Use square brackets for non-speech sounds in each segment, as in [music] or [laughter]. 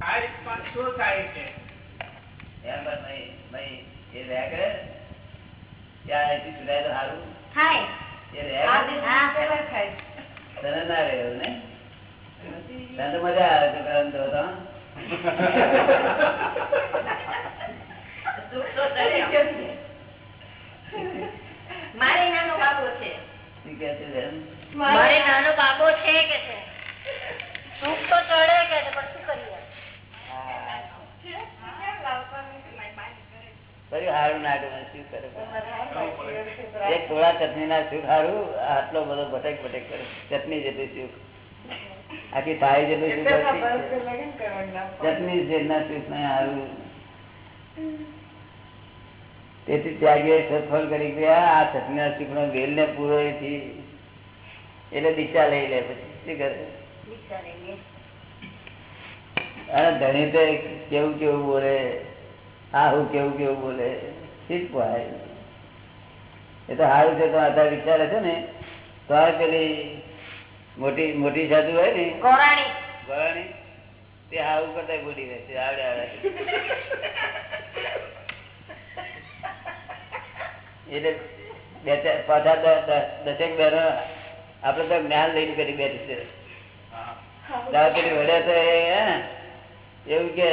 આ રીતમાં શું થાય છે? એમ પણ નહીં નહીં. એ રહ્યા ત્યાં અહીંથી છૂટાય તો સારું થાય. એ રહ્યા હા પેલા થાય. તને ના રહે ને? તને તો મજા આવે છે કરમ તો તો. સુખ તો ચડે જ છે. મારે નાનો બાબો છે? મારે નાનો બાબો છે કે છે સુખ તો ચડે કે છે પણ શું કરીએ હા. ફરી હારું એક થોડા ચટણી ના સુખ હારું આટલો બધો ભટક ભટક કરે ચટણી જેટલું સુખ આખી થાળી જેટલું સુખ ચટણી જેટલા સુખ ને હારું. તેથી ત્યાગીએ સત્ફળ કરી ગયા આ ચટણી ના સુખ નો વેલ ને પૂરો એટલે દીક્ષા લઈ લે પછી. શું કરે? અને ધણી તો કેવું કેવું બોલે. આ હું કેવું કેવું બોલે? શીખવાય એ તો સારું છે તો આધાર વિચારે છે ને. તો આ પેલી મોટી મોટી સાધુ હોય ને. ગોરાણી. ગળાની તે હાવું કરતા બોલી રહે છે આવડે આવડે. એટલે બે ચાર પાછા દસેક બહેનો આપડે તો જ્ઞાન લઈને કરી બેઠી છે. વડ્યા તો હે, એવું કે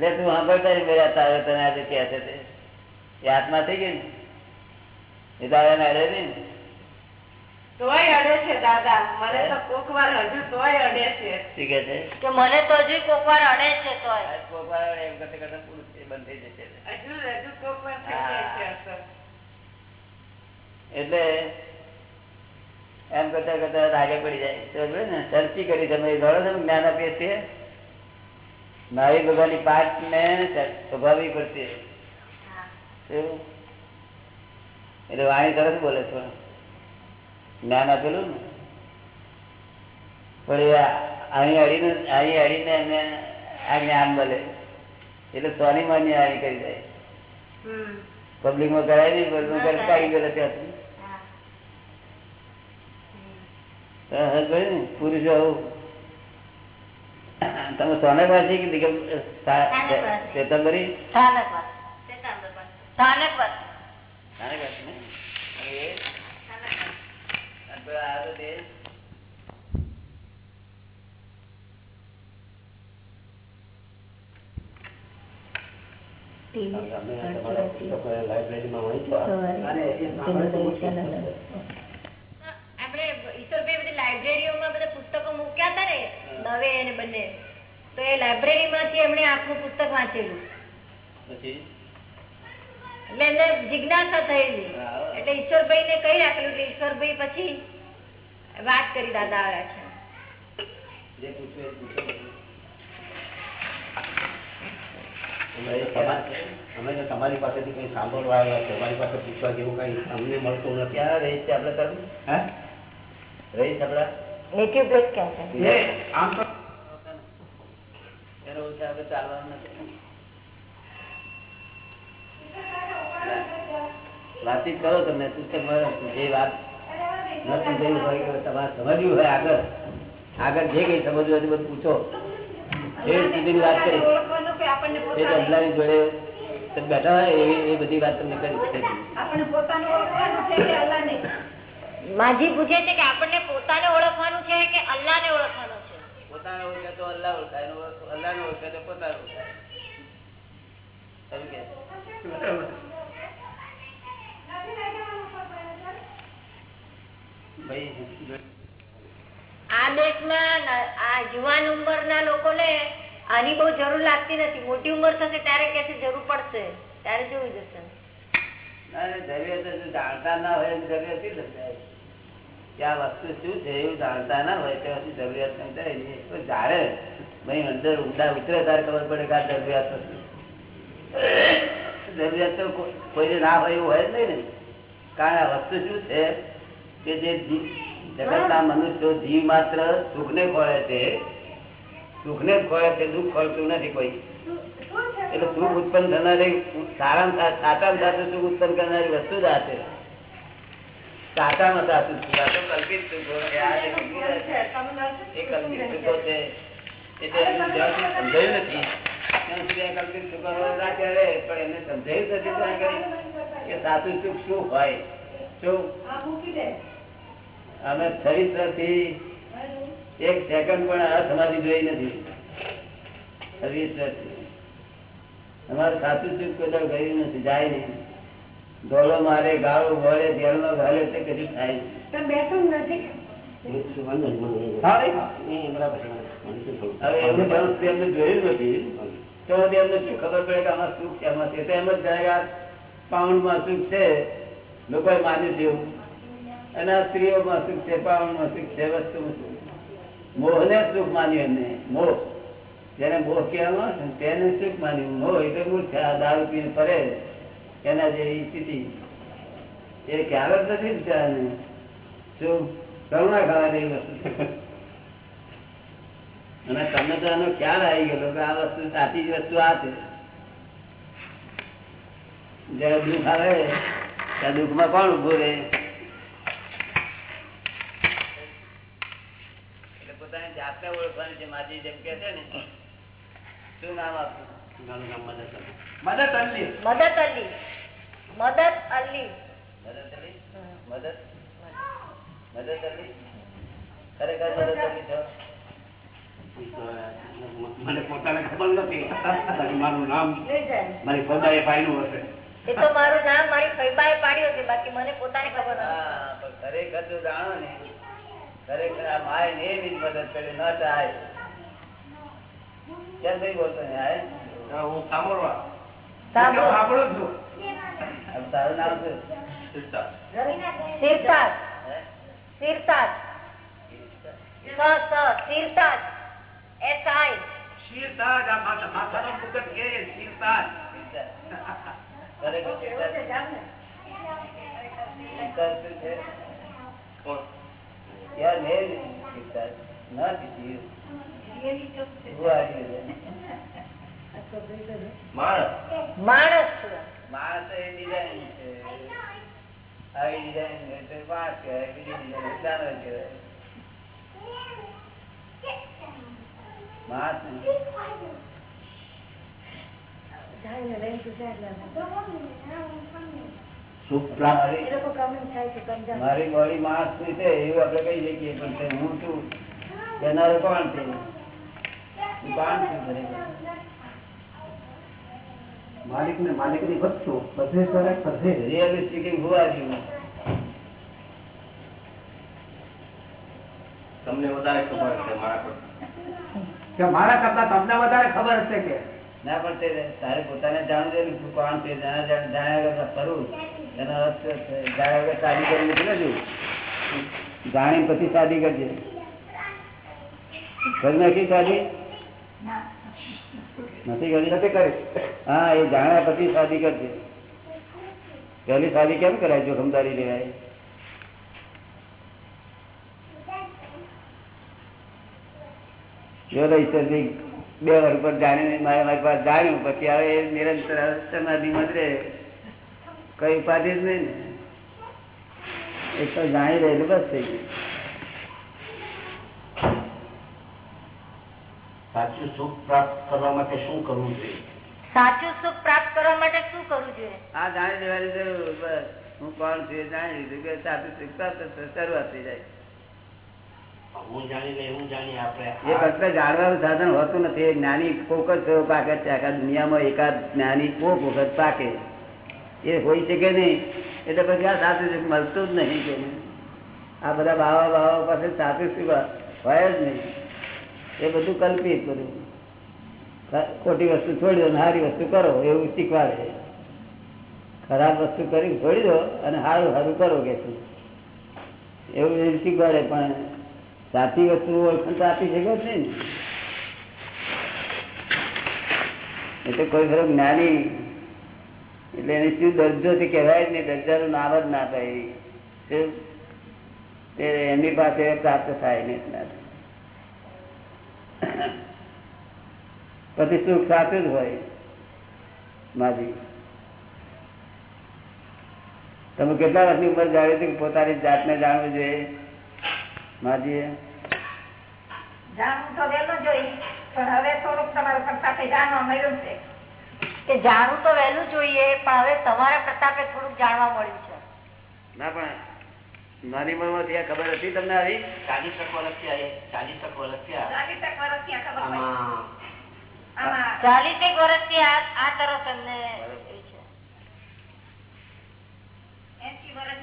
લે તું સાંભળતા મેરા તારે તને આજે કે છે તે. એ હાથમાં થઈ ગઈ ને? એ તારે અડે નહીં? તોય અડે છે દાદા. મને તો કોક વાર હજુ તોય અડે છે. શું છે? કે મને તો હજુ કોક વાર અડે છે તો કોક વાર અડે એમ કરતા કરતા પૂરું બંધ થઈ જશે. હજુ હજુ કોક વાર થઈ જાય છે અસર. એટલે એમ કરતા કરતા રાગે પડી જાય. તો ને ચર્ચી કરી તમે ગણો છો જ્ઞાન આપીએ છીએ? નારી ભગવાનની પાઠ ને સ્વભાવી પડશે. એટલે વાણી તરત બોલે છે. જ્ઞાન આપેલું ને? પણ અહીં અડીને અહીં અડીને એને આ જ્ઞાન બોલે એટલે સોની માની આણી કરી જાય પબ્લિકમાં કરાય નહીં પબ્લિકમાં કરે કાઢી ગયેલા ત્યાંથી. પુરુષો આવું. તમે સોનકવાસી કે દિગમ સોનકવાસી. ચેતંબરી સ્થાનક વાત સ્થાનક વાત સોનકવાસી ને? અને એ? અને પેલો આ તો તે? આપણે ઈશ્વરભાઈ બધી લાઇબ્રેરીઓમાં બધા પુસ્તકો મૂક્યા હતા ને? દવે અને બંને. તો એ લાઇબ્રેરીમાંથી એમણે આપનું પુસ્તક વાંચેલું. પછી? એટલે એમને જિજ્ઞાસા થયેલી. એટલે ઈશ્વરભાઈ ને કહી રાખેલું કે ઈશ્વરભાઈ પછી વાત કરી દાદા આવ્યા છે. અમે તો તમારી પાસેથી કઈ સાંભળવા આવ્યા તમારી પાસે પૂછવા જેવું કઈ અમને મળતું નથી. ક્યાં રહીશ છે આપડે કર્મ હે? રહીશ આપડા નેટિવ પ્લેસ ક્યાં છે? આમ તો એનો ચાલવાનું નથી. વાતચીત કરો તમે પુસ્તક જે વાત નથી સમજાયું હોય કે તમારે સમજ્યું હોય આગળ. આગળ જે કઈ સમજવું હોય બધું પૂછો. એ સુધીની વાત કરી. એ અમલાની જોડે તમે બેઠા હોય એ એ બધી વાત તમને કરી માજી પૂછે છે કે આપણને પોતાને ઓળખવાનું છે કે અલ્લાહને ઓળખવાનું પોતાને ઓળખે તો અલ્લાહ ઓળખાય ને ઓળખે તો પોતાને ઓળખાય આ દેશમાં ન- આ યુવાન ઉંમરના લોકોને આની બહુ જરૂર લાગતી નથી. મોટી ઉંમર થશે ત્યારે કે જરૂર પડશે? ત્યારે જોઈ જશે. ના, જરૂરિયાત જાણતા ના હોય જરૂરિયાત? કે આ વસ્તુ શું છે એવું જાણતા ના હોય ત્યાં સુધી જરૂરિયાત સમજાય તો જાણે ભાઈ અંદર ઊંડા ઉતરે ત્યારે ખબર પડે કે આ જરૂરિયાત નથી. જરૂરિયાત તો કોઈને ના હોય એવું હોય જ નહીં ને. કારણ આ વસ્તુ શું છે કે જે જગતના મનુષ્યો જીવ માત્ર સુખને ખોળે છે. સુખને જ ખોળે છે, દુઃખ ખોલતું નથી કોઈ. એટલે સુખ ઉત્પન્ન થનારી, સારા સાચા સાચું સુખ ઉત્પન્ન કરનારી વસ્તુ જ આ છે. સાચું સુખ આ તો કલ્પિત સુખો આ એ કલ્પિત સુખો છે. સમજાયું નથી. કલ્પિત સુખો પણ સમજાયું નથી ત્યાં આગળ કે સાચું સુખ શું હોય. શું? અમે ચરિત્રથી એક સેકન્ડ પણ અસમાધિ જોઈ નથી ચરિત્રથી. અમારે સાચું સુખ કોઈ ગયું નથી જાય નહીં. ધોળો મારે ગાળો વળે જેલમાં ઘાલે તે કદી થાય. મને શું થોડું. હવે એમને જોયું નથી. તો સુધી એમને શું ખબર પડે કે આમાં સુખ છે આમાં છે? તો એમ જ જાય પાઉન્ડમાં સુખ છે લોકોએ માન્યું છે એવું. અને આ સ્ત્રીઓમાં સુખ છે પાઉન્ડમાં સુખ છે વસ્તુમાં સુખ મોહને સુખ માન્યું એમને. મોહ. જેને મોહ કહેવામાં તેને સુખ માન્યું. મોહ એટલે મૂળ છે આ દારૂ પીને ફરે. એના જેવી સ્થિતિ. એ જ નથી બિચારાને શું? કરુણા ખાવા જેવી વસ્તુ. અને તમને તો એનો ખ્યાલ આવી ગયો કે આ વસ્તુ સાચી જ વસ્તુ આ છે. જયારે દુઃખ આવે ત્યાં દુઃખમાં કોણ ઉભું રહે? પોતાની ઓળખવાની છે, માજી જેમ કે છે ને. શું નામ આપવું મદદ કરે. મદદ અલી. મદદ અલી. મદદ અલી. મદદ મદદ? અલી? ખરેખર મદદ અલી છો? તો, મને પોતાને ખબર નથી. મારું નામ મારી ખોદાએ પાડ્યું હશે. એ તો મારું નામ મારી ફૈબાએ પાડ્યું છે બાકી મને પોતાને ખબર નથી. હા પણ ખરેખર જો જાણો ને ખરેખર આ માય ને એવી મદદ કરી ન ચાહે. કેમ ભાઈ બોલતો ને આય હું સાંભળવા. સાંભળો. સાંભળું છું. તારું નામ શું સિરતાજ સિરતાજ સિરતાજ એસ આઈ. શિરતાજ આ માથા માથાનો મુકટ કે છે? યાર મેં કેટલા નથી Who are you? માણસ. માણસ માણસ એ ડિઝાઇન છે. આવી ડિઝાઇન એટલે માણસ કહેવાય બીજી ડિઝાઇન જાનવર કહેવાય. માણસ નહીં. સુખ પ્રાપ્ત મારી બોડી માણસની છે એવું આપડે કહી શકીએ પણ હું છું? એનારો કોણ છે? માલિક ને માલિકની વસ્તુ બધે કરે બધે Really speaking, who are you? તમને વધારે ખબર છે મારા પર. કે મારા કરતા તમને વધારે ખબર હશે કે? ના પણ તે તારે પોતાને જાણવું જોઈએ ને તું કોણ છે? જાણ્યા જાણ- જાણ્યા વગર ફરવું એનો અર્થ છે, જાણ્યા વગર શાદી કરી નથી ને તું જાણી પછી શાદી કરજે. કરી નાખી શાદી નથી કરી નથી કરી? હા, એ જાણ્યા પછી શાદી કરજે. પહેલી શાદી કેમ કરાય જોખમદારી લેવાય? જો તો ઈશ્વરજી બે વર્ષ પર જાણીને મારે મારી પાસે જાણ્યું, પછી હવે એ નિરંતર સમાધિમાં જ રહે. કઈ ઉપાધિ જ નહીં ને. એ તો જાણી રહેલું બસ થઈ ગયું. સાચું સુખ પ્રાપ્ત કરવા માટે શું કરવું જોઈએ? સાચું સુખ પ્રાપ્ત કરવા માટે શું કરવું જોઈએ? આ જાણી લેવાની જરૂર બસ. હું કોણ છું એ જાણી લીધું. કે સાચું સુખ પ્રાપ્ત થશે, શરૂઆત થઈ જાય. હું જાણી લે હું જાણી આપણે એ ફક્ત જાણવાનું સાધન હોતું નથી. એ જ્ઞાની કોક જ થયો પાકે છે. આખા દુનિયામાં એકાદ જ્ઞાની કોક વખત પાકે. એ હોઈ શકે નહીં? એટલે પછી આ સાચું સુખ મળતું જ નહીં કે આ બધા બાવા બાવા પાસે સાચું સુખ હોય જ નહીં. એ બધું કલ્પિત બધું. ખોટી વસ્તુ છોડી દો અને સારી વસ્તુ કરો, એવું શીખવાડે. ખરાબ વસ્તુ કરી છોડી દો અને સારું સારું કરો કે શું. એવું શીખવાડે, પણ સાચી વસ્તુ ઓળખાણ તો આપી શકે નહીં ને. એટલે કોઈ ખરો જ્ઞાની, એટલે એને શું દરજ્જો તે કહેવાય જ નહીં દરજાનું નામ જ ના થાય. એમની પાસે પ્રાપ્ત થાય નહીં. પછી સુખ સાચું જ હોય માજી. તમે કેટલા વર્ષની ઉંમર જાણી હતી પોતાની જાતને જાણવું જોઈએ? માજી જાણવું તો વહેલું જોઈએ પણ હવે થોડુંક તમારા પ્રતાપે જાણવા મળ્યું છે. કે જાણવું તો વહેલું જોઈએ પણ હવે તમારા પ્રતાપે થોડુંક જાણવા મળ્યું છે. ના પણ નાની ઉંમરમાંથી આ ખબર હતી તમને આવી? ચાલીસ ચાલીસ એક વર્ષ ત્યાં ખબર પડી. આમાં આમાં વર્ષથી આ આ તરફ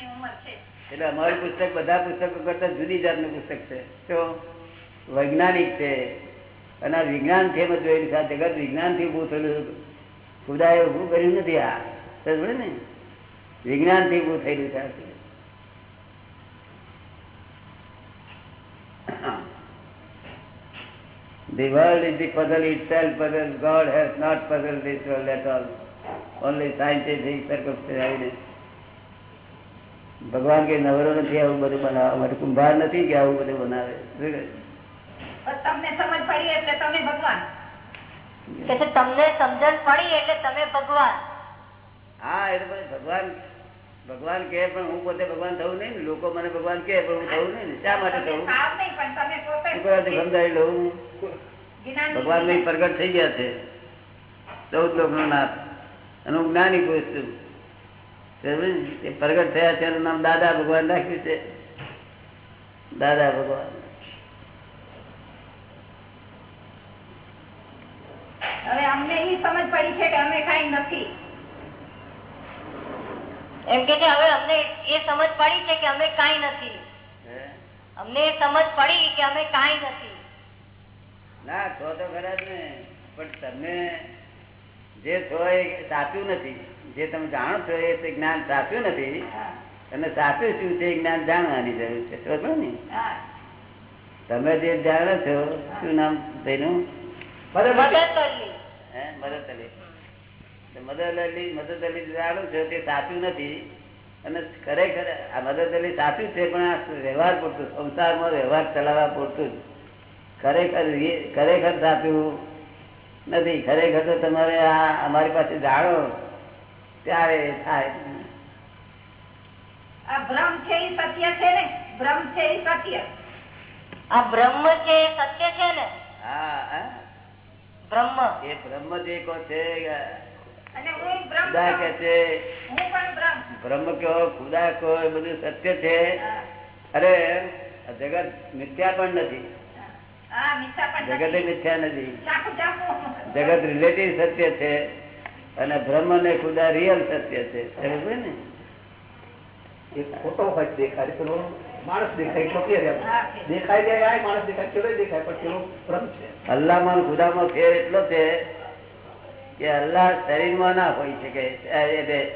ઉંમર છે. એટલે અમારું પુસ્તક બધા પુસ્તકો કરતા જુદી જાતનું પુસ્તક છે. તો વૈજ્ઞાનિક છે અને આ વિજ્ઞાન છે અમે જોયેલું છે. જગત વિજ્ઞાનથી ઉભું થયેલું ખુદાએ ઉભું કર્યું નથી આ. સમજે ને? વિજ્ઞાનથી ઉભું થયેલું છે આ. The world is the puzzle itself, puzzle. God has not puzzled this world at all. Only scientific circumstances ભગવાન કે નવરો નથી આવું બધું બનાવવા માટે કુંભાર નથી કે આવું બધું બનાવે તમને સમજ પડી એટલે તમે ભગવાન કે તમને સમજણ પડી એટલે તમે ભગવાન હા એટલે ભગવાન ભગવાન કે પણ હું પોતે ભગવાન થવું નહીં ને? લોકો મને ભગવાન કે પણ હું થવું નહીં ને? શા માટે થવું? સમજાવી લઉં. ભગવાન નહીં પ્રગટ થઈ ગયા છે. ચૌદ લોક નાથ. અને હું જ્ઞાની પુરુષ છું. એ પ્રગટ થયા છે એનું નામ દાદા ભગવાન રાખ્યું છે. દાદા ભગવાન. હવે અમને એ સમજ પડી છે કે અમે કઈ નથી. એમ કે છે હવે અમને એ સમજ પડી છે કે અમે કાંઈ નથી. અમને એ સમજ પડી કે અમે કાંઈ નથી. ના છો તો ખરા જ ને. પણ તમે જે છો એ સાચું નથી જે તમે જાણો છો એ તે જ્ઞાન સાચું નથી. અને સાચું શું છે જ્ઞાન જાણવાની જરૂર છે. સમજો ને? તમે જે જાણો છો શું નામ તેનું? મદદ મદદ મદદ અલી મદદ અલી જાણો છો તે સાચું નથી. અને ખરેખર આ મદદ અલી સાચું છે પણ આ વ્યવહાર પૂરતું સંસારમાં વ્યવહાર ચલાવવા પૂરતું ખરેખર ખરેખર સાચું નથી. ખરેખર તો તમારે આ અમારી પાસે જાણો ત્યારે થાય. આ ભ્રમ છે એ સત્ય છે ને? ભ્રમ છે એ સત્ય. આ બ્રહ્મ છે એ સત્ય છે ને? હા હા. બ્રહ્મ. એ બ્રહ્મ જે કો છે ખુદા કે છે. બ્રહ્મ. બ્રહ્મ ખુદા કહો એ બધું સત્ય છે. અરે જગત મિથ્યા પણ નથી. હા મિથ્યા નથી. મિથ્યા નથી. ચાકુ ચાકુ જગત રિલેટિવ સત્ય છે અને બ્રહ્મ ને ખુદા રિયલ સત્ય છે. ને? એક ફોટો હોય દેખાય. પેલો માણસ દેખાય. દેખાય જાય માણસ દેખાય દેખાય પણ પેલો ભ્રમ છે. અલ્લાહમાં ખુદામાં ફેર એટલો છે કે અલ્લાહ શરીરમાં ના હોય શકે. એટલે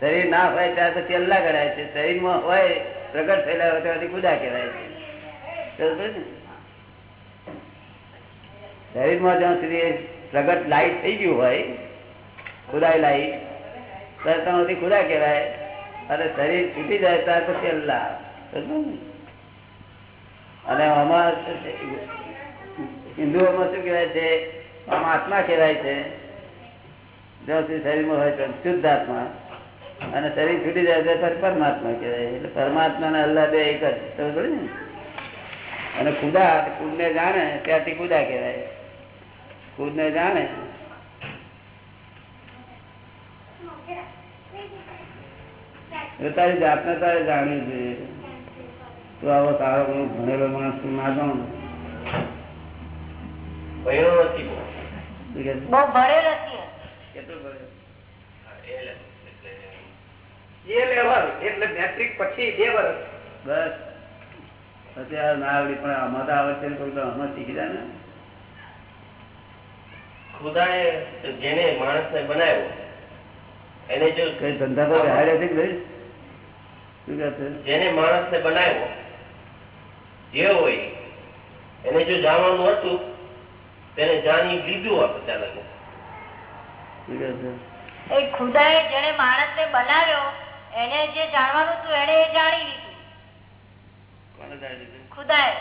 શરીર ના હોય ત્યાં પછી અલ્લાહ ગણાય છે. શરીરમાં હોય, પ્રગટ થયેલા હોય ત્યાંથી ખુદા કહેવાય છે? શરીરમાં જ્યાં સુધી પ્રગટ લાઈટ થઈ ગયું હોય ખુદાઈ લાઈટ ત્યારે ત્યાંથી ખુદા કહેવાય. અને શરીર છૂટી જાય ત્યાર પછી અલ્લાહ. અને આમાં હિન્દુઓમાં શું કહેવાય છે? આમાં આત્મા કહેવાય છે. જ્યાં સુધી શરીરમાં હોય તો શુદ્ધ આત્મા અને શરીર છૂટી જાય તો પરમાત્મા કહેવાય. એટલે પરમાત્મા ને અલ્લાહ બે એક જ. સમજ ને? અને ખુદા ખુદને જાણે ત્યાંથી ખુદા કહેવાય. ખુદને જાણે. તારી જાતને તારે જાણવી જોઈએ. તું આવો તારો કોઈ ભણેલો માણસ તું ના જાણ બહુ. નથી કેટલું ભણ્યો એ લેવલ એટલે મેટ્રિક પછી બે વર્ષ. બસ. પછી આ ના આવડી પણ આમાં તો આવડશે ને કોઈ આમાં શીખી જાય ને ખુદાએ જેને માણસને બનાવ્યો એને જો કઈ ધંધા પર હારે છે ભાઈ શું કહે જેને માણસને બનાવ્યો જે હોય એને જો જાણવાનું હતું તેને જાણી લીધું આપણે એ ખુદાએ જેને માણસને બનાવ્યો એને જે જાણવાનું હતું એને એ જાણી લીધું. ખુદાએ.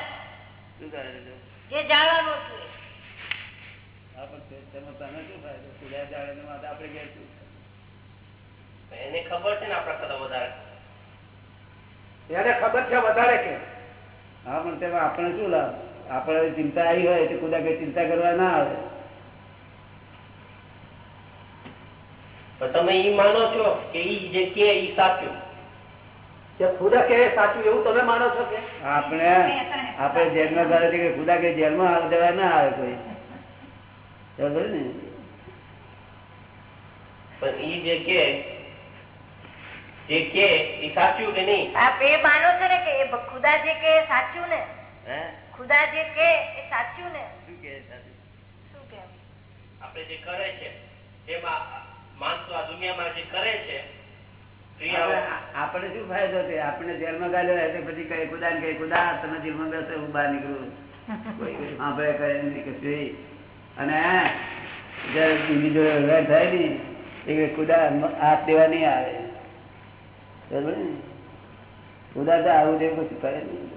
જે જાણવાનું હતું એને ખબર છે ને આપણા કરતા વધારે. એને ખબર છે વધારે કે? હા પણ તેમાં આપણે શું લાભ આપણે ચિંતા આવી હોય તો ખુદા કઈ ચિંતા કરવા ના આવે પણ તમે ઈ માનો છો કે ઈ જે કે ઈ સાચું? કે ખુદા કે સાચું એવું તમે માનો છો કે? આપણે આપણે જેલમાં ઘરે કે ખુદા કે જેલમાં જવા ના આવે કોઈ. બરોબર ને? પણ ઈ જે કે જે કે ઈ સાચું કે નહીં? આપ એ માનો છો ને કે ખુદા જે કે એ સાચું ને? હે? ખુદા જે કે એ સાચું ને? શું કે સાચું? શું આપણે જે કરે છે એમાં માણસો આ દુનિયામાં જે કરે છે આપણે- આપણે શું ફાયદો છે? આપણે જેલમાં ગાલ્યો હોય તો પછી કઈ કુદા ને કઈ કુદા તમે જેલમાં બેસો હું બહાર નીકળું. કોઈ કોઈ સાંભળે કરે નહીં અને જયારે બીજી જોડે વ્યવહાર થાય ને એ કે હાથ દેવા નહીં આવે. બરોબર ને? ખુદા તો આવું જેવું કશું કરે નહીં.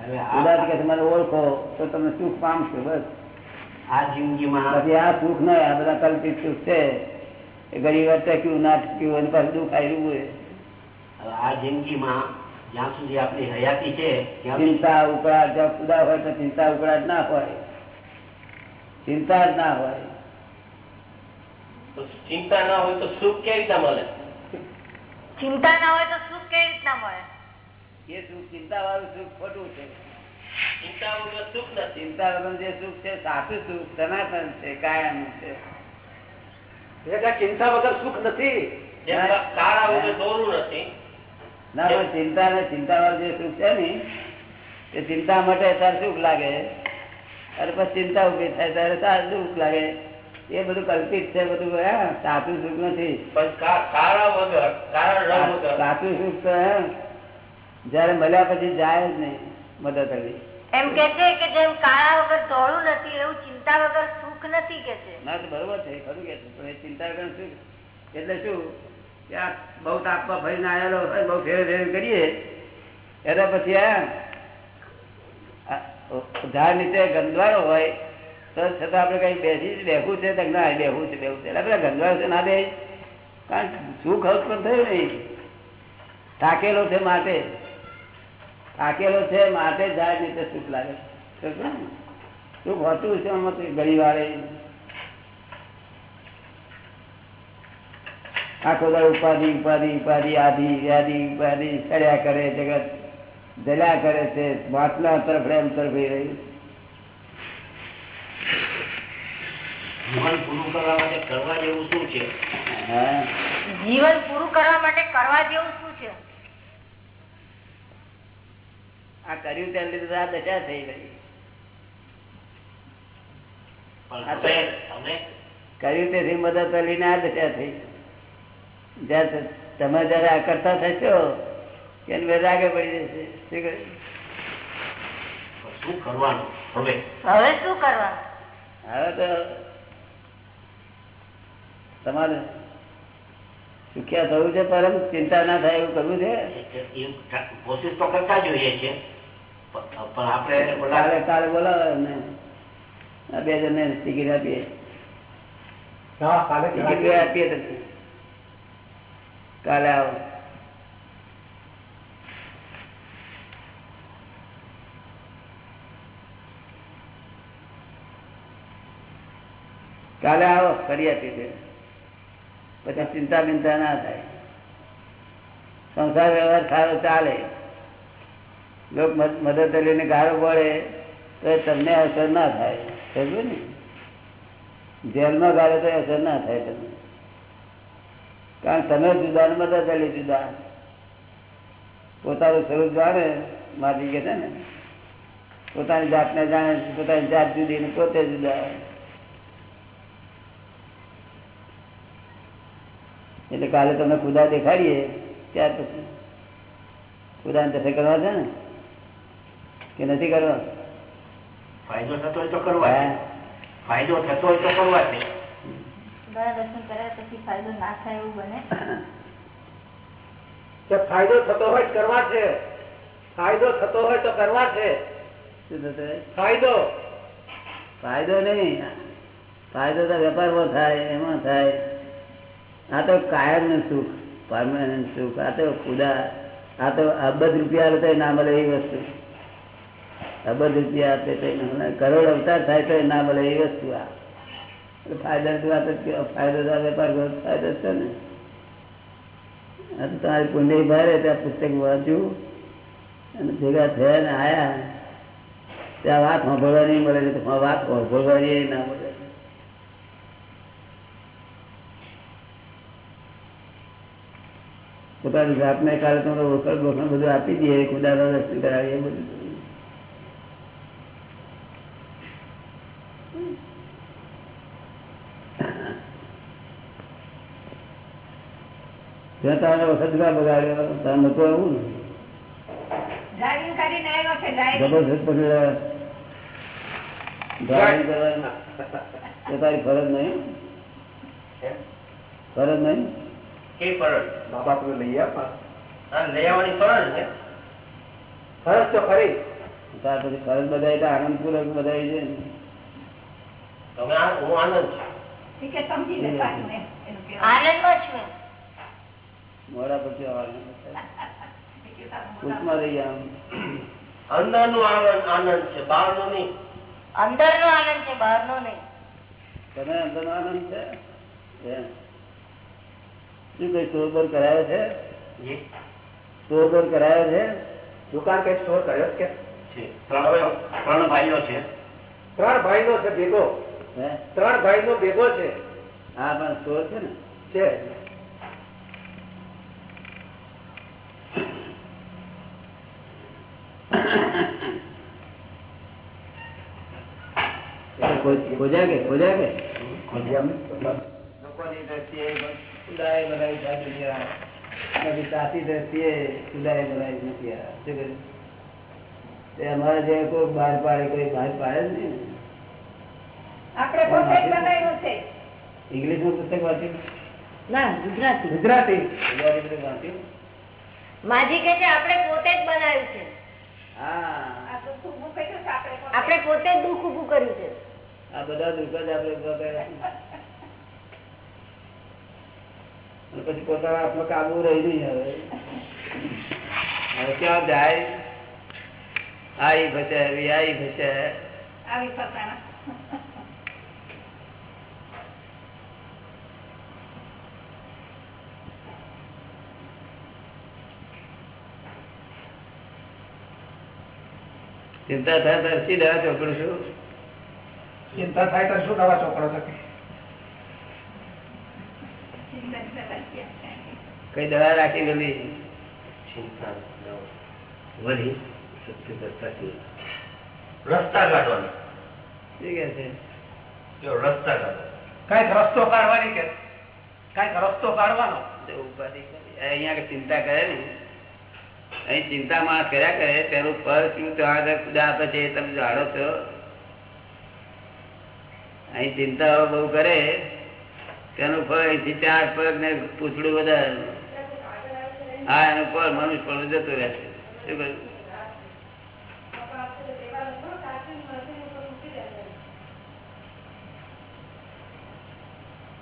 હવે કે તમારે ઓળખો તો તમે સુખ પામશો બસ. આ જિંદગીમાં પછી આ સુખ નહીં આ બધા કલ્પિત સુખ છે. એ ઘણી વાર ટક્યું ના ટક્યું અને પાછું દુઃખ આવ્યું હોય. આ જિંદગીમાં જ્યાં સુધી આપણી હયાતી છે ચિંતા ઉકળાટ જ્યાં ખુદા હોય તો ચિંતા ઉકળાટ ના હોય. ચિંતા જ ના હોય. તો ચિંતા ના હોય તો સુખ કેવી રીતે મળે? ચિંતા ના હોય તો સુખ કેવી રીતના મળે? એ સુખ ચિંતા વાળું સુખ ખોટું છે. ચિંતા વગર સુખ નથી ચિંતા વગર જે સુખ છે સાચું સુખ સનાતન છે કાયમ છે. ચિંતા વગર સુખ નથી. કાળા વગર દોરું નથી. ના પણ ચિંતા ને ચિંતા વાળું જે સુખ છે ને એ ચિંતા માટે ત્યારે સુખ લાગે. અને પછી ચિંતા ઊભી થાય ત્યારે સારું દુઃખ લાગે. એ બધું કલ્પિત છે બધું સાચું સુખ નથી. પણ કાળા કાળા રંગ વગર. સાચું સુખ તો જયારે મળ્યા પછી જાય જ નહીં. મદદ કરવી એમ કે છે કે જેમ કાયા વગર ધોળું નથી એવું ચિંતા વગર સુખ નથી કે છે? ના તો બરોબર છે ખરું કે. પણ એ ચિંતા વગર સુખ એટલે શું? કે આ બહુ તાપમાં ના આવેલો હોય બહુ ફેર ફેર કરીએ એટલે પછી આ ઝાડ નીચે ગંદવાળો હોય તો છતાં આપણે કઈ બેસી બેહવું છે ના બેહવું છે બેહવું છે. એટલે આપણે ગંદવાળો છે ના બે કારણ સુખ ઉત્પન્ન થયું નહીં. થાકેલો છે માટે થાકેલો છે માટે ઝાડ નીચે સુખ લાગે. ને? સુખ હોતું છે આમાં ઘણી વાર. આખો દર ઉપાધિ ઉપાધિ ઉપાધિ આધિ વ્યાધિ ઉપાધિ ચડ્યા કરે જગત જલ્યા કરે છે માટલા તરફ એમ તરફ રહ્યું જીવન પૂરું કરવા માટે કરવા જેવું શું છે? હા. જીવન પૂરું કરવા માટે કરવા જેવું શું છે આ કર્યું તેને લીધે આ દશા થઈ ગઈ કર્યું તેથી મદદ લઈને આ દશા થઈ જયારે તમે જયારે આ કરતા થશો એને આગળ પડી જશે શું કરવાનું હવે હવે શું કરવાનું હવે તો તમારે સુખ્યા થવું છે પરમ ચિંતા ના થાય એવું કરવું છે કોશિશ તો કરતા જોઈએ છે પણ પણ આપણે કાલે બોલાવો બે જણને ટિકિટ આપીએ. ટિકિટ આપીએ કાલે આવો. કાલે આવો ફરી આપી દે પછી ચિંતા બિંતા ના થાય. સંસાર વ્યવહાર સારો ચાલે. લોક મદ- મદદ લઈને ગાળો પડે તો તમને અસર ના થાય. સમજો ને? જેલમાં ગાળે તો અસર ના થાય તમને. કારણ તમે જુદા ને મદદ અલી જુદા પોતાનું સ્વરૂપ જાણે માજી કે છે ને? પોતાની જાતને જાણે, પોતાની જાત જુદી ને પોતે જુદા. એટલે કાલે તમને ખુદા દેખાડીએ, ત્યાર પછી. ખુદાને દર્શન કરવા છે ને? કે નથી કરવા ફાયદો થતો હોય તો કરવા છે ફાયદો થતો હોય તો કરવા છે ફાયદો ના થાય એવું બને? કે ફાયદો થતો હોય કરવા છે ફાયદો થતો હોય તો કરવા છે? ફાયદો. ફાયદો નહીં. ફાયદો તો વેપારમાં થાય એમાં થાય. આ તો કાયમનું સુખ પરમાનન્ટ સુખ આ તો ખુદા આ તો અબજ રૂપિયા ના મળે એવી વસ્તુ. અબજ રૂપિયા આપે તો એને કરોડ અવતાર થાય તો એ ના મળે એ વસ્તુ આ. એટલે ફાયદા વાત જ કહેવાય. ફાયદો વેપાર કરો તો ફાયદો જ છે ને. આ તો તમારી પુણ્ય ભારે ત્યાં પુસ્તક વાંચ્યું અને ભેગા થયા ને આયા. ત્યાં વાત સાંભળવા નહીં મળે તો વાત સાંભળવાની એ ના મળે. પોતાની જાતને કાલે તમે ઓળખાણ બોખણ બધું આપી દઈએ ખુદાના દર્શન કરાવીએ બધું. ત્યાં તારે વખત કા બગાડ્યો તારે નતો એવું ને છે જબરજસ્ત તારી ફરજ નહીં? ફરજ નહીં? કે ફરજ? લઈ આપા લઈ આવવાની ફરજ ને ફરજ તો ખરી. ત્યાર પછી ફરજ બધાય તો આનંદપૂર્વક બધાય છે. તમે આ હું આનંદ છું. છે. આનંદમાં છું. મોડા પછી આવવાનું રહી આમ. અંદર નો આનંદ છે બહારનું નહીં. અંદરનો આનંદ છે બહારનો નહીં. તને અંદરનો આનંદ છે? એમ. શું કઈ સ્ટોર કરાયો છે? સ્ટોર કરાયો છે? દુકાન કઈ સ્ટોર કર્યો કે? છે. ત્રણ ત્રણ ભાઈઓ છે. ત્રણ ભાઈ નો છે ભેગો. હે? ત્રણ ભાઈ નો ભેગો છે. હા પણ સ્ટોર છે ને? છે એટલે ખો- ખોજા કે ખોજા કે લોકોની દ્રષ્ટિએ ખુદાએ બનાવી છે નથી સાચી દ્રષ્ટિએ ખુદાએ બનાવી નથી શું કહ્યું? તે અમારે જે કોઈ બહાર પાડે કોઈ બહાર પાડે જ નહીં. ને. આપણે પોતે જ બનાવ્યું છે. ઇંગ્લિશમાં પુસ્તક વાંચ્યું? ના ગુજરાતી. ગુજરાતી. માજી કે છે આપણે પોતે જ બનાવ્યું છે. આપણે પોતે. આપણે પોતે દુઃખ ઉભું કર્યું છે. આ બધા દુઃખ જ આપણે ઊભા કર્યા પછી પોતાના હાથમાં કાબુ રહી નહીં હવે. હવે ક્યાં જાય? આઈ ફસે આવી આઈ ફસે આવી ફસાણા ચિંતા થાય ત્યારે શી દવા ચોપડું છું ચિંતા થાય તો શું દવા ચોપડો છો કઈ દવા રાખી ગયેલી ચિંતા વળી રસ્તા કાઢવાના. રસ્તા કાઢો. કંઈક રસ્તો કાઢવાની કે? કંઈક રસ્તો કાઢવાનો? તો ઉપાધિ કરી. અહીંયા ચિંતા કરે ને. અહીં ચિંતા માણસ કર્યા કરે તેનું ફળ શું તો આગળ ખુદા આપે છે, તમે જાણો છો. અહીં ચિંતાઓ બહુ કરે. તેનું ફળ અહીંથી ચાર પગ ને પૂછડું વધારે. હા, એનું ફળ મનુષ્ય પણ જતું રહેશે શું કહ્યું?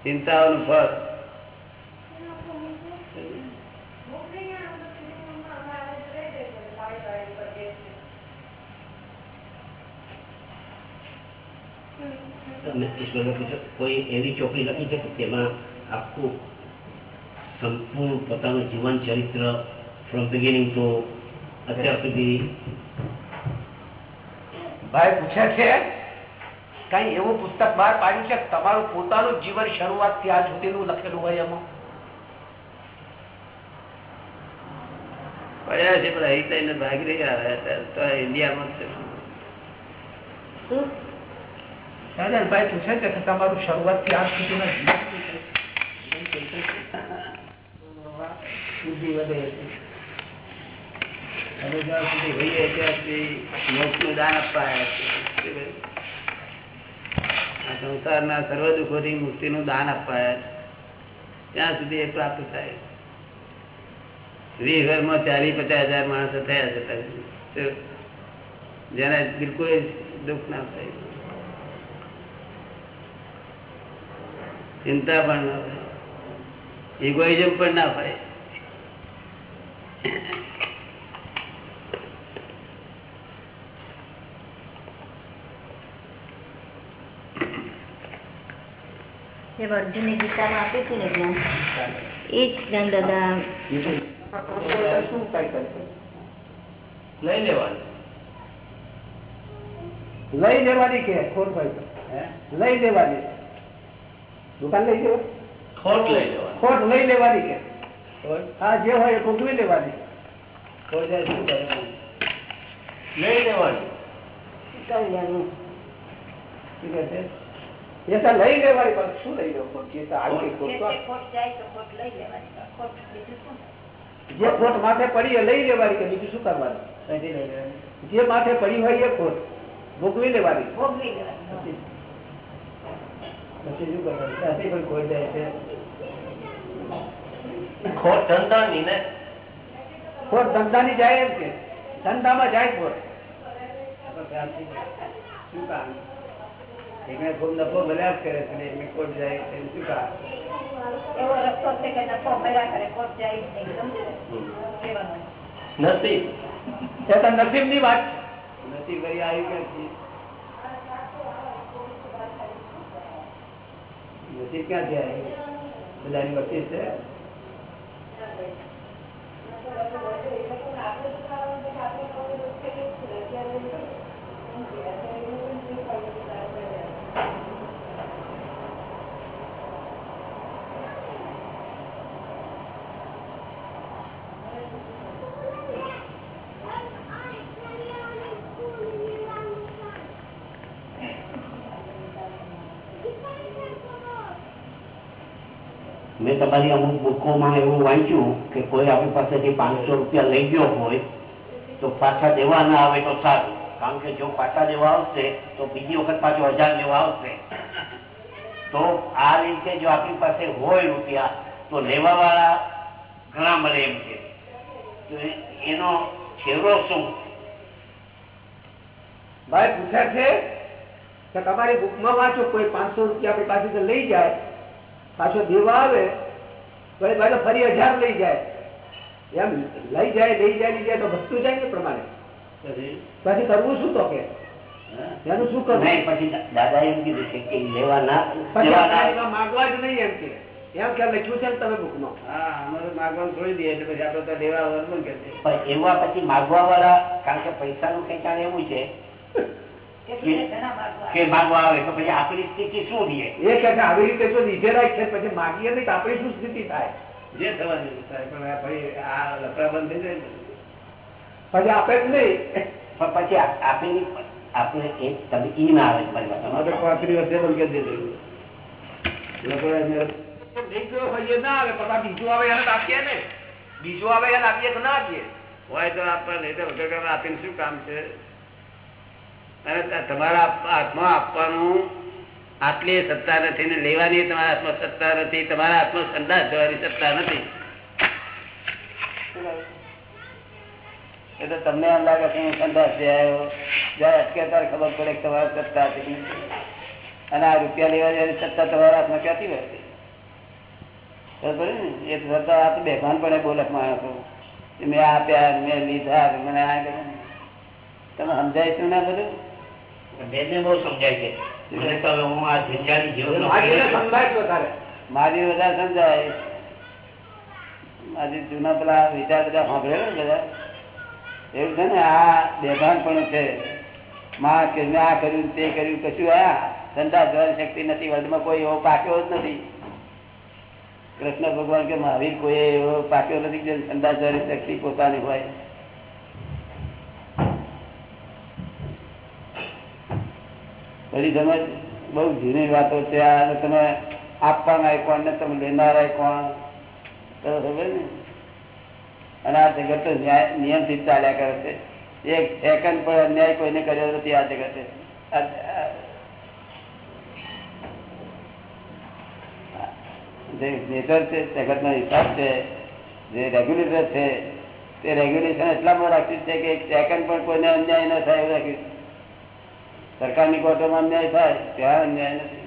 ચિંતાઓનું ફળ. તમને ઈશ્વરને પૂછો કોઈ એવી ચોપડી લખી છે કે તેમાં આખું સંપૂર્ણ પોતાનું જીવન ચરિત્ર ફ્રોમ બિગિનિંગ ટુ અત્યાર સુધી? ભાઈ પૂછે છે કઈ એવું પુસ્તક બહાર પાડ્યું છે તમારું પોતાનું જીવન શરૂઆતથી આજ સુધીનું લખેલું હોય એમાં? પડ્યા છે પણ અહીં ભાગી રહ્યા ઇન્ડિયામાં છે. શું ભાઈ પૂછે છે કે તમારું શરૂઆતથી આજ બુદ્ધિ વધે છે. જ્યાં સુધી હોઈએ ત્યાં મોક્ષનું દાન આપવા છે. આ સંસારના સર્વ દુઃખોથી મુક્તિનું દાન આપવા. ત્યાં સુધી એ પ્રાપ્ત થાય વીસ ઘરમાં ચાલીસ, પચાસ હજાર માણસો થયા છે? જેને બિલકુલ દુઃખ ના થાય ચિંતા પણ ના થાય ઇગોઇઝમ પણ ના થાય લઈ લેવાની કે કોણ ભાઈ લઈ લેવાની દુકાન લઈ લેવા ખોટ લઈ લેવાનું ખોટ લઈ લેવાની કે ખોટ? હા જે હોય એ ભોગવી લેવાની ખોટ જાય શું કરે? લઈ લેવાનું શું કહે છે? એ તો લઈ લેવાની પણ શું લઈ લેવું ખોટ? જે તો આવી ખોટ તો ખોટ જાય તો ખોટ લઈ લેવાની ખોટ બીજું શું જે ખોટ માથે પડી એ લઈ લેવાની કે બીજું શું કરવાનું ક્યાંથી લઈ લેવાની? જે માથે પડી હોય એ ખોટ ભોગવી લેવાની ભોગવી લેવાની પછી શું કરવાનું? ક્યાંથી પણ ખોટ જાય છે? ખોટ ધંધાની ને ખોટ ધંધાની જાય એમ કે ધંધામાં જાય ખોટ શું કામ? એકને ખૂબ નફો ભલ્યા જ કરે છે ને ખોટ જાય છે. શું કામ? એવો રસ્તો છે કે નફો મળ્યા કરે ખોટ જાય? નસીબ નસીબની વાત નસીબ નથી કરી આવી ક્યાંથી? નસીબ ક્યાં છે બધાની વચ્ચે છે મેં તમારી અમુક બુકોમાં એવું વાંચ્યું કે કોઈ આપણી પાસેથી પાંચસો રૂપિયા લઈ ગયો હોય, તો પાછા દેવા ના આવે તો સારું. કારણ કે જો પાછા દેવા આવશે, તો બીજી વખત પાછો હજાર લેવા આવશે. તો આ રીતે જો આપણી પાસે હોય રૂપિયા, તો લેવા વાળા ઘણા મળે એમ છે. તો એ- એનો છેવડો શું? ભાઈ, પૂછે છે કે તમારી બુકમાં વાંચો કોઈ પાંચસો રૂપિયા આપણી પાસેથી લઈ જાય, પાછો દેવા આવે પાછો ફરી હજાર લઈ જાય. એમ લઈ જાય લઈ જાય લઈ જાય તો વધતું જાય ને પ્રમાણે. પછી? કરવું શું તો કે? હા? એનું શું કરવું? નહીં પછી દાદા એમ કીધું છે કે લેવા ના ના. એમાં માગવા જ નહીં એમ કે. એમ કે લખ્યું છે ને તમે બુકમાં હા અમારે માગવાનું છોડી દઈએ એટલે પછી તો લેવા. [laughs] પણ એવા પછી માગવા વાળા કારણ કે પૈસાનું ખેંચાણ એવું છે એટલે ઘણા માગવા કે માગવા આવે તો પછી આપણી સ્થિતિ શું રહે? એ કે આવી રીતે જો લીધે રાખે પછી માગીએ નહીં તો આપણી શું સ્થિતિ થાય? જે થવાનું એ થાય પણ ભાઈ આ લફડા બંધ થઈ જાય પછી આપે જ નહીં. પછી આપેલી આપણે એક તમે ઈ ના આવે તમારી અમારે તો વાતમાં. પાંત્રીસ વર્ષે બંધ કરી દીધું લોકોએ અમે લઈ ગયો હોય એ ના આવે પણ બીજું આવે એને તો આપીએ ને. બીજું આવે એને આપીએ કે ના આપીએ. હોય તો આપવા નહીં તો વગર આપીને શું કામ છે? ત- તમારા હાથમાં આપવાનું આટલી સત્તા નથી ને લેવાની તમારા હાથમાં સત્તા નથી, તમારા હાથમાં સંદાસ જવાની સત્તા નથી. એ તો તમને એમ લાગે કે હું સંદાસ આવ્યો. જયારે અટકે ત્યારે ખબર પડે કે તમારી સત્તા હતી. અને આ રૂપિયા લેવા જવાની સત્તા તમારા હાથમાં ક્યાંથી હોય ખબર ને? એ સત્તા આ તો બેભાન પડે બોલક માણસો મેં આપ્યા, મેં લીધા મને આ તમે સમજાય શું ના બધું? બેનને બહુ સમજાય છે. મને તો હું આ મારી વધારે સમજાય. મારી જૂના પેલા વિચાર બધા સાંભળેલા ને બધા? એવું છે ને આ બેભાન પણ છે. માં કે આ કર્યું તે કર્યું કશું આ ધંધા જવાની શક્તિ નથી વર્લ્ડમાં કોઈ એવો પાક્યો જ નથી. કૃષ્ણ ભગવાન કે મહાવીર કોઈ એવો પાક્યો નથી જે ધંધા જવાની શક્તિ પોતાની હોય. બધી સમજ બહુ જૂની વાતો છે, આ તમે આપવાના કોણ ને તમે લેનારા કોણ? તો ને? અને આ જગત તો નિયમથી ચાલ્યા કરે છે. એક સેકન્ડ પણ અન્યાય કોઈને કર્યો નથી આ જગતે. જે નેચર છે, જગતનો હિસાબ છે, જે રેગ્યુલેટર છે, તે રેગ્યુલેશન એટલામાં રાખ્યું છે કે એક સેકન્ડ પણ કોઈને અન્યાય ન થાય એવું રાખ્યું. સરકારની કોર્ટોમાં અન્યાય થાય ત્યાં અન્યાય નથી.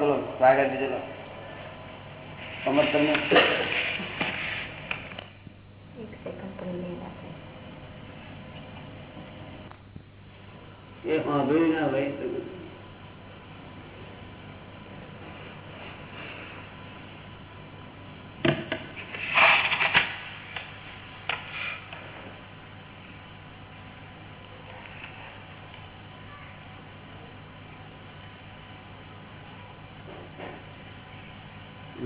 બોલો કાગળ બીજો અમર તમને. એ સાંભળ્યું ના ભાઈ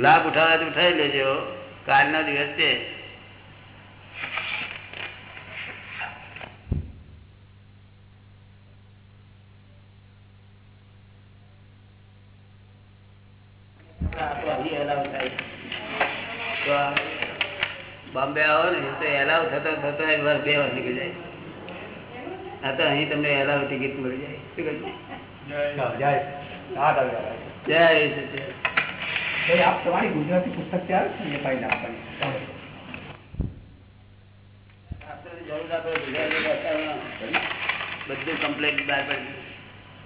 લાભ ઉઠાવે તો ઉઠાવી લેજો. કાલનો દિવસ. છે બોમ્બે આવો ને તો એલાવ થતો થતો એક વાર બે વાર નીકળી જાય. આ તો અહીં તમને એલાવ ટિકિટ મળી જાય. શું કહ્યું? જય. જય. જય. આપ તમારી ગુજરાતી પુસ્તક તૈયાર છે ને એ ફાઇલ આપવાની આપણે જરૂર આપણે ગુજરાતી ભાષામાં બધું કમ્પ્લેટ બહાર પડી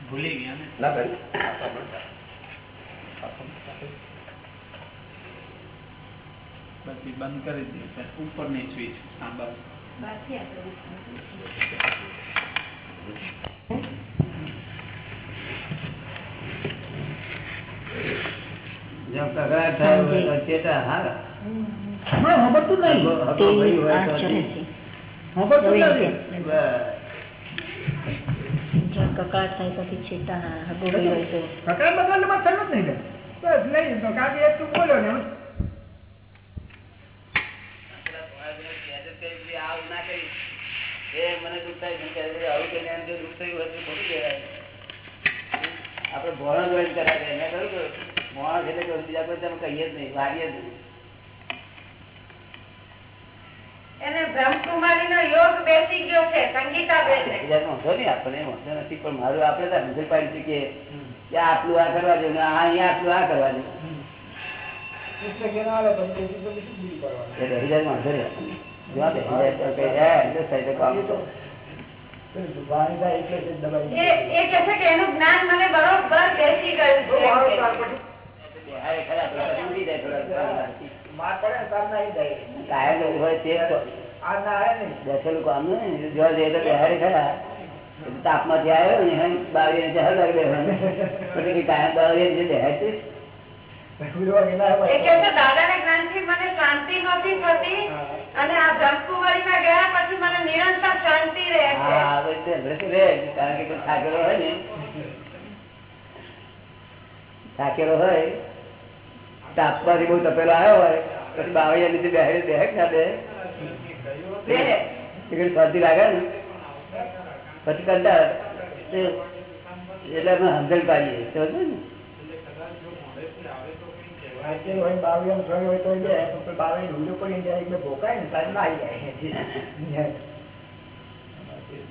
ભૂલી ગયા ને ના ભાઈ પછી બંધ કરી દે ઉપરની સ્વિચ સાંભળ જેમ કકડાટ થાય હોય તો ચેતા હારા. હમણાં સાંભળતું નહીં હકો ભર્યું હોય તો સાંભળતું નથી બસ. કકાટ થાય પછી છેટા હગો ગયો તો કકડાટ બદલાવવામાં થયું જ નહીં બસ નહીં તો કારણ કે એક તું બોલ્યો ને. મેં કહ્યું કે એટલે કે બીજા કોઈ તમે કહીએ જ નહીં વારીએ જ નહીં. એને બ્રહ્મકુમારી નો યોગ બેસી ગયો છે સંગીતા બેન વાંધો નહીં આપણને વાંધો નથી પણ મારું આપણે તો પાડી શકીએ કે આટલું આ કરવા અહીંયા આટલું આ કરવા એનું જ્ઞાન મને બરોબર બેસી ગયું તાપમાંથી આવ્યો ને એમ બાવીએ ને ચાર લાગે. કાયમ બાવીએ ને બેહાડ છે એ કે જ્ઞાનથી મને શાંતિ નથી થતી. અને આ બ્રહ્મકુમારી માં ગયા પછી મને નિરંતર શાંતિ રહે છે. કારણ કે કોઈ થાકેલો હોય ને. થાકેલો હોય તાપમાંથી બહુ તપેલો આવ્યો હોય પછી બાવળિયા નીચે બેહાડે બેહે ના બે બે. શાંતિ લાગે ને? પછી કંટાળ. એટલે અમે સમજણ પાડીએ સમજો ને?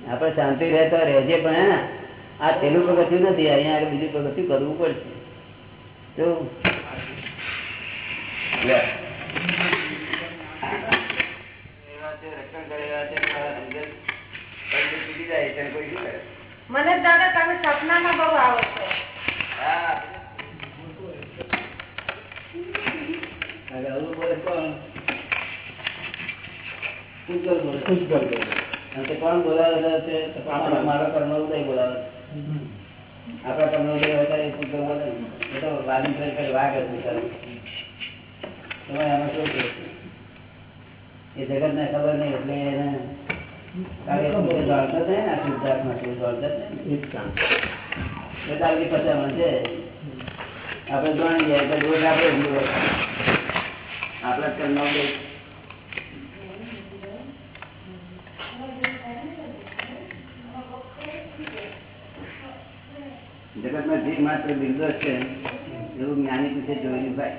આપડે શાંતિ રહેતો રહેજે પણ હે, આ પેલું પગથિયું નથી અહીંયા આગળ બીજું પગથિયું કરવું પડશે. જો લે. મને દાદા તમે સપનામાં બહુ આવો છો કોણ? બોલાવે છે મારો કર્મ ઉદય બોલાવે. આપણા કર્મ ઉદય હોય ત્યારે વાલી વાઘ જ શું એ જગત ને ખબર નહીં એટલે એને કારણ કે પૂતગલ જાણતો જ નહીં ને, આ શુદ્ધાત્મા શું જાણતો જ નહીં. એ તારી પચામણ છે જાણી જાય તો રોજ. આપણા જ કર્મ જગતમાં જીવ માત્ર નિર્દોષ છે એવું જ્ઞાની પૂછે જોયેલું ભાઈ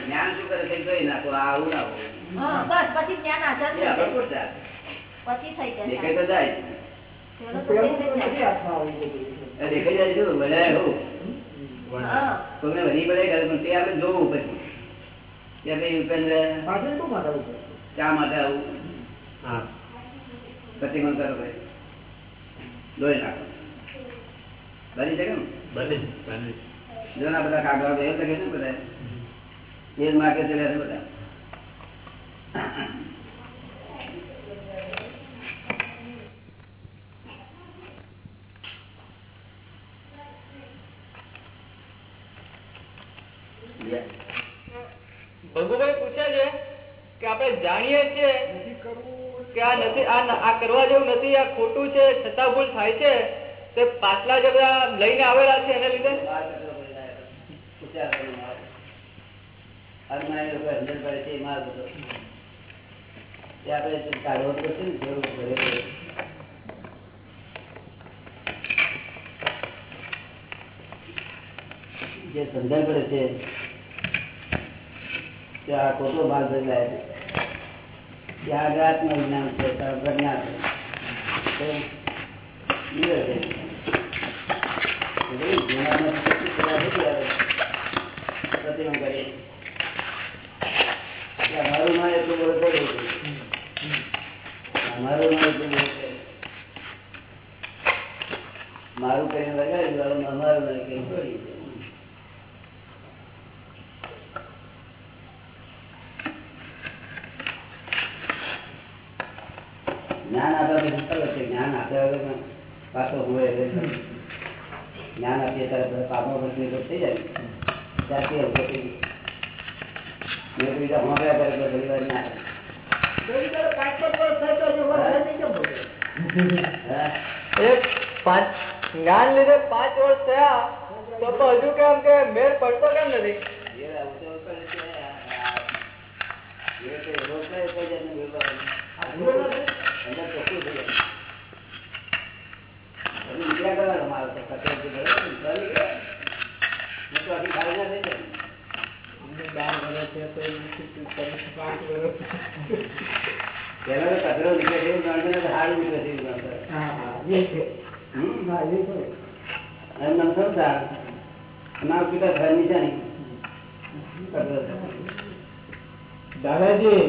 જ્ઞાન શું કરે જોઈ નાખો આવું ના હોય બસ પછી. પછી થઈ જાય તો જાય દેખાઈ જાય. બધું. તમને વધી પડે કરે પણ તે આપણે જોવું પછી કે ભાઈ ઉપેન્દ્ર શું માટે આવું હા પ્રતિમંત્ર કરો ભાઈ દોરી નાખો બની શકે ને બની બને જોના બધા કાગળ એવું લખે શું બધા એ જ માર્કે ચડ્યા છે બધા. ભગુભાઈ પૂછે છે કે આપણે જાણીએ છીએ કે આ નથી આ આ કરવા જેવું નથી આ ખોટું છે છતાં ભૂલ થાય છે તે પાછલા જે બધા લઈને આવેલા છે એને લીધે? પડી. ઉચ્ચાર કરવાનો માલ. અજ્ઞાની લોકો અંદર પડે છે માલ બધો. તે આપણે કાઢવો તો પડશે ને ઘરે ઘરે. જે પડે છે કે આ ખોટો ભાગ બદલાય છે આ આત્મ વિજ્ઞાન છે, તો પ્રજ્ઞા છે તો જૂનામાં પ્રતિમા કરીએ. અમારું માં જ્ઞાન પછી સરળ છે. જ્ઞાન આપ્યા પાછો હોય એટલે. જ્ઞાન આપીએ ત્યારે પાપનો પ્રશ્ન થઈ જાય. ત્યારથી અવગત થઈ ગઈ. મેં તો બીજા હોંભળ્યા કરે એટલે ઘણી વાર ના આવે. ઘણી વાર પાંચ પાંચ વર્ષ થાય તો હજુ વરસાદ નહીં કેમ પડે? હા? એ પાંચ જ્ઞાન લીધે પાંચ વર્ષ થયા તો તો હજુ કેમ કે મેળ પડતો કેમ નથી જે આવું તો કરે છે, આ- જે તે રોજ થાય તો જ એમને વ્યવહાર. આ ચોખ્ખું થાય. અંદર ચોખ્ખું થઈ જાય. તમે નીકળ્યા કરવાનો મારો તો કચરો જે ભરેલો ને, તો નીકળે. નહીં તો આખી ખાલી ના થઈ જાય. તો કચરો નીકળે છે ને નીકળે છે એમ નામ. નામ પિતા દાદાજી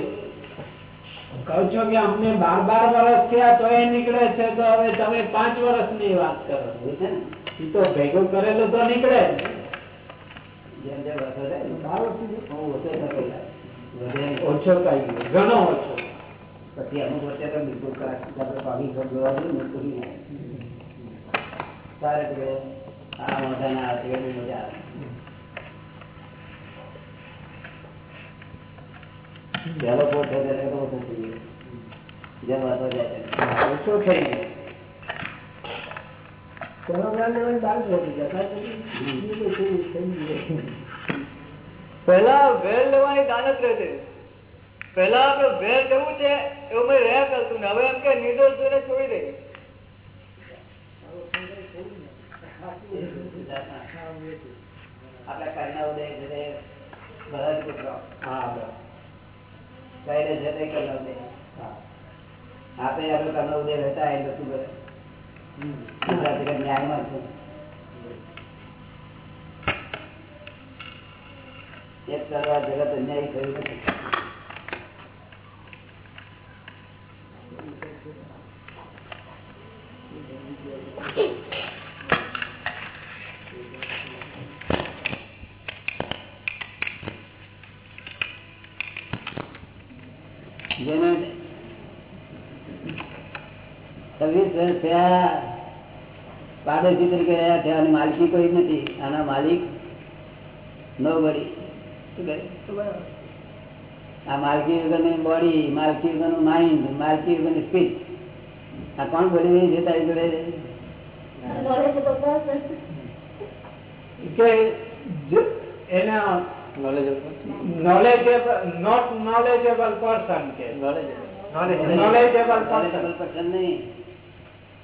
કહું છો કે અમને બાર બાર વર્ષ થયા તો એ નીકળે છે તો હવે તમે પાંચ વર્ષની વાત કરો એ તો ભેગો કરેલો તો નીકળે. જેમ જેમ વર્ષો થાય બાર ઓછો થઈ ગયો ઘણો ઓછો. પછી અમુક વચ્ચે તો બિલકુલ પાણી જોવા જઈએ ને તો આ ના આવે મજા આવે. ત્યારે ઓછો થઈ ગયો. જાય ઓછો થઈ ગયો? લેવાની બાર ગયું. પહેલા વેર લેવાની દાનત રહેતી પહેલા આપણે વેર લેવું છે એવું મેં રહ્યા કરતું ને. હવે એમ કે નિર્દોષ જોઈને છોડી દે આપણા કારના ઉદય છે તે બધા જ કૂતરાઓ. હા. કાયદે છે તે કરના ઉદય. આપણે આપણે કરના ઉદય રહેતા એ બધું કરે? ન્યાયમાં છે. એક કરવા જગત અન્યાય પાડોશી તરીકે રહ્યા છે અને માલિકી કોઈ નથી આના માલિક નો કહે? આ માલકી વગરની બોડી માલકી વગરનું માઇન્ડ માલકી વગરની સ્પીચ આ કોણ બોલી રહી છે તારી જોડે? કે એના નોલેજેબલ નોટ નોલેજેબલ પર્સન કે. નોલેજેબલ પર્સન નહીં.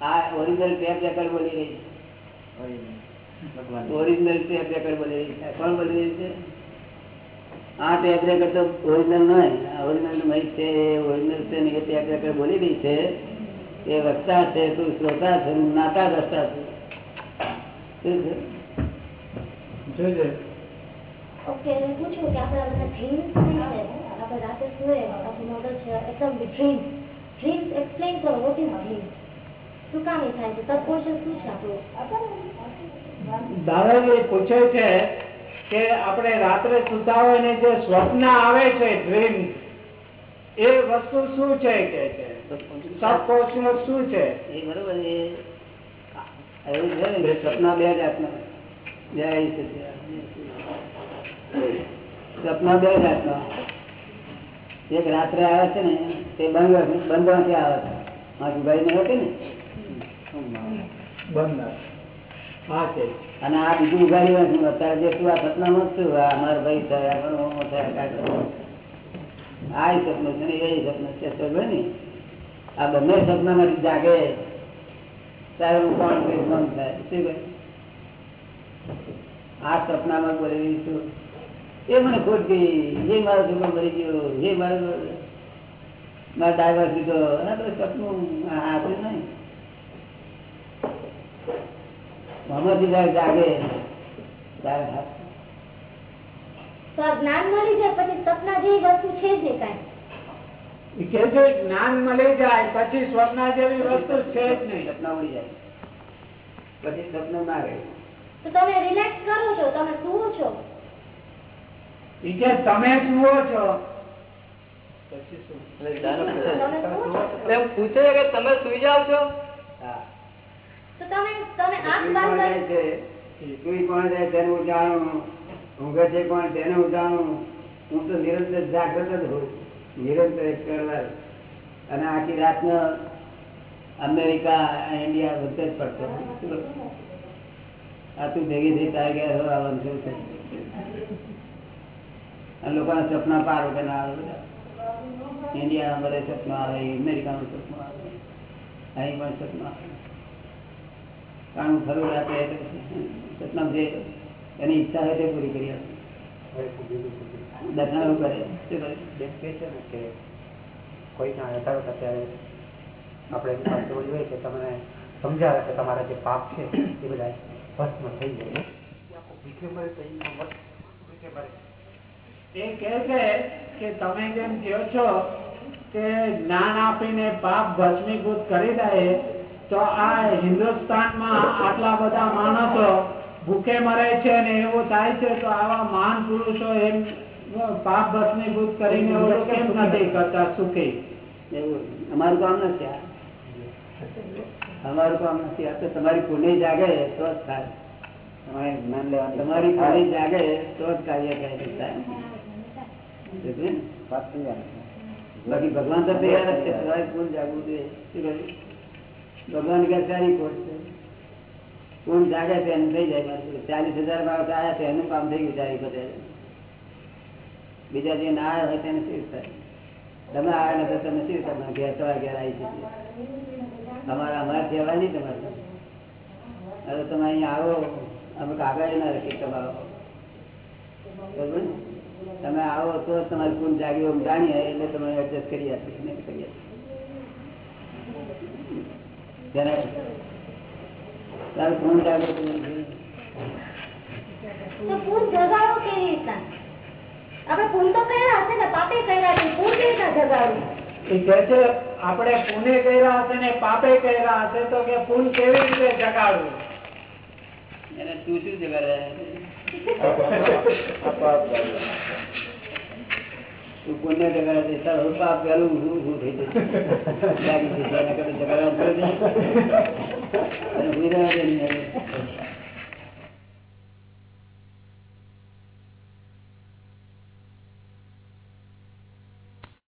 આ ઓરિજિનલ ટેપ રેકર્ડ બોલી રહી છે. ઓરિજિનલ ટેપ રેકર્ડ બોલી રહી છે. કોણ બોલી રહી છે? આ ટેપ રેકર્ડ તો ઓરિજિનલ નહીં ઓરિજિનલ મય છે ઓરિજિનલ છે ને એ ટેપ રેકર્ડ બોલી રહી છે. એ વક્તા છે તું શ્રોતા છે હું નાતા દ્રષ્ટા છું. શું છે? જોજે. ઓકે હું પૂછું કે આપણા બધા ડ્રીમ્સ થાય છે? આપણે રાતે સુએ આપણું મગજ એકદમ ડ્રીમ ડ્રીમ્સ એક્સપ્લેન કરો વોટ ઇઝ ડ્રીમ શું કામ એ થાય છે? સબકોન્શિયસ શું છે આપણું? દાદાજી પૂછે છે કે આપણે રાત્રે સુતા હોય ને જે સ્વપ્ન આવે છે ડ્રીમ એ વસ્તુ શું છે કે છે? સબકોન્શિયસ શું છે? એ બરોબર એ એવું છે ને સપના બે જાતના. જય. સપના બે જાતના. એક રાત્રે આવે છે ને તે બંધ બંધવાથી આવે છે? મારી ભાઈ ને? હતી ને. બંધ અને આ બીજું ઉગાડી નથી અત્યારે જે શું આ સપનામાં જ છું અમારા ભાઈ થયા, આ સપનું છે ને, એ સપનું છે સમજ્યો ને આ બંને સપનામાંથી જાગે. ત્યારે હું કોણ મન થાય, શું આ સપનામાં બોલી છું. એ મને ખોટ ગઈ જે મારો છોકરો મરી ગયો જે મારો મારા ડાયવર્સ લીધો આ બધું સપનું આપ્યું નહીં. મોહમ્મદ જયારે જાગે. ત્યારે જ્ઞાન મળી જાય પછી સપના જેવી વસ્તુ છે જ નહીં કાંઈ. કે છે જ્ઞાન મળી જાય પછી સ્વપ્ન જેવી વસ્તુ છે જ નહીં. સપના ઉડી જાય. પછી સપનું ના રહે. તો તમે રિલેક્સ કરો છો તમે સુવો છો? ઈ કે તમે સુવો છો. પછી શું? પૂછે કે તમે સુઈ જાવ છો? હા તો તમે તમે આંખ સુઈ બંધ કોણ જાય કરી. છે? સુઈ કોણ જાય તેનું હું જાણું ઊંઘે છે કોણ? તેને હું જાણું હું તો નિરંતર જાગૃત જ હોઉં નિરંતર એક કરવા અને આખી રાતનો અમેરિકા ઇન્ડિયા બધે જ પડતો શું કહું? આ તું ભેગી થઈ તારે ઘેર હવે આવવાનું શું છે? અને લોકોના સપના પાર વગર ના આવે બધા. ઇન્ડિયામાં બધે સપના આવે અમેરિકામાં સપના આવે અહીં પણ સપના આવે. કારણ ફરવું રાતે સપના જે એની ઈચ્છા હોય તે પૂરી કરી આપે. દર્શન કરે. શું કરે? બેન કહે છે કે કોઈના યથાર્થ અત્યારે આપણે એની પાસે જોઈએ કે તમને સમજાવે કે તમારા જે પાપ છે એ બધા ભસ્મ થઈ જાય. એ કહે છે કે તમે જેમ કહો છો કે જ્ઞાન આપીને પાપ ભસ્મીભૂત કરી દે તો આ હિન્દુસ્તાનમાં આટલા બધા માણસો ભૂખે મરે છે ને એવું થાય છે તો આવા મહાન પુરુષો એમ પાપ ભસ્મીભૂત કરીને ઓલું કેમ નથી. કરતા સુખી એવું અમારું કામ નથી આ. અમારું કામ નથી આ. તો તમારી પુણ્ય જાગે તો જ થાય. તમારે જ્ઞાન લેવાનું. તમારી પુણ્ય જાગે તો જ કાર્ય કાર્ય થાય ને? બાકી ભગવાન તો તૈયાર જ છે. તમારી પૂર્ણ જાગવું જોઈએ. શું કહ્યું? ભગવાન કે સારી ખોટ છે પૂર્ણ જાગે છે એમ થઈ જાય. ચાલીસ હજાર માણસ આવ્યા છે, એનું કામ થઈ ગયું ચાલી બધા બીજા જે ના આવ્યા હોય તેને શું થાય? તમે આવ્યા નથી તમે શું તમે ઘેર તમારા ઘેર આવી શકીએ તમારા અમારા કહેવાય નહીં તમારે. હવે તમે અહીંયા આવો, અમે કાગળ ના રાખીએ તમારો? તમે આવો તો તમારી પૂર્ણ જાગી જાણીએ, એટલે તમે એડજસ્ટ કરી આપીએ કરી આપીએ ત્યારે તારું પૂર્ણ જાગૃત તો પૂન જગાડો કેવી રીતના આપણે પૂન તો કર્યા હશે ને પાપે કર્યા છે પૂન કેવી રીતના જગાડવું એ કહે છે આપણે પુણે કર્યા હશે ને પાપે કર્યા હશે તો કે પુન કેવી રીતે જગાડવું? એને તું શું જગાડે? પુણ્ય જગાડે છે તારું પાપ પેલું હું હું થઈ જશે? લાગી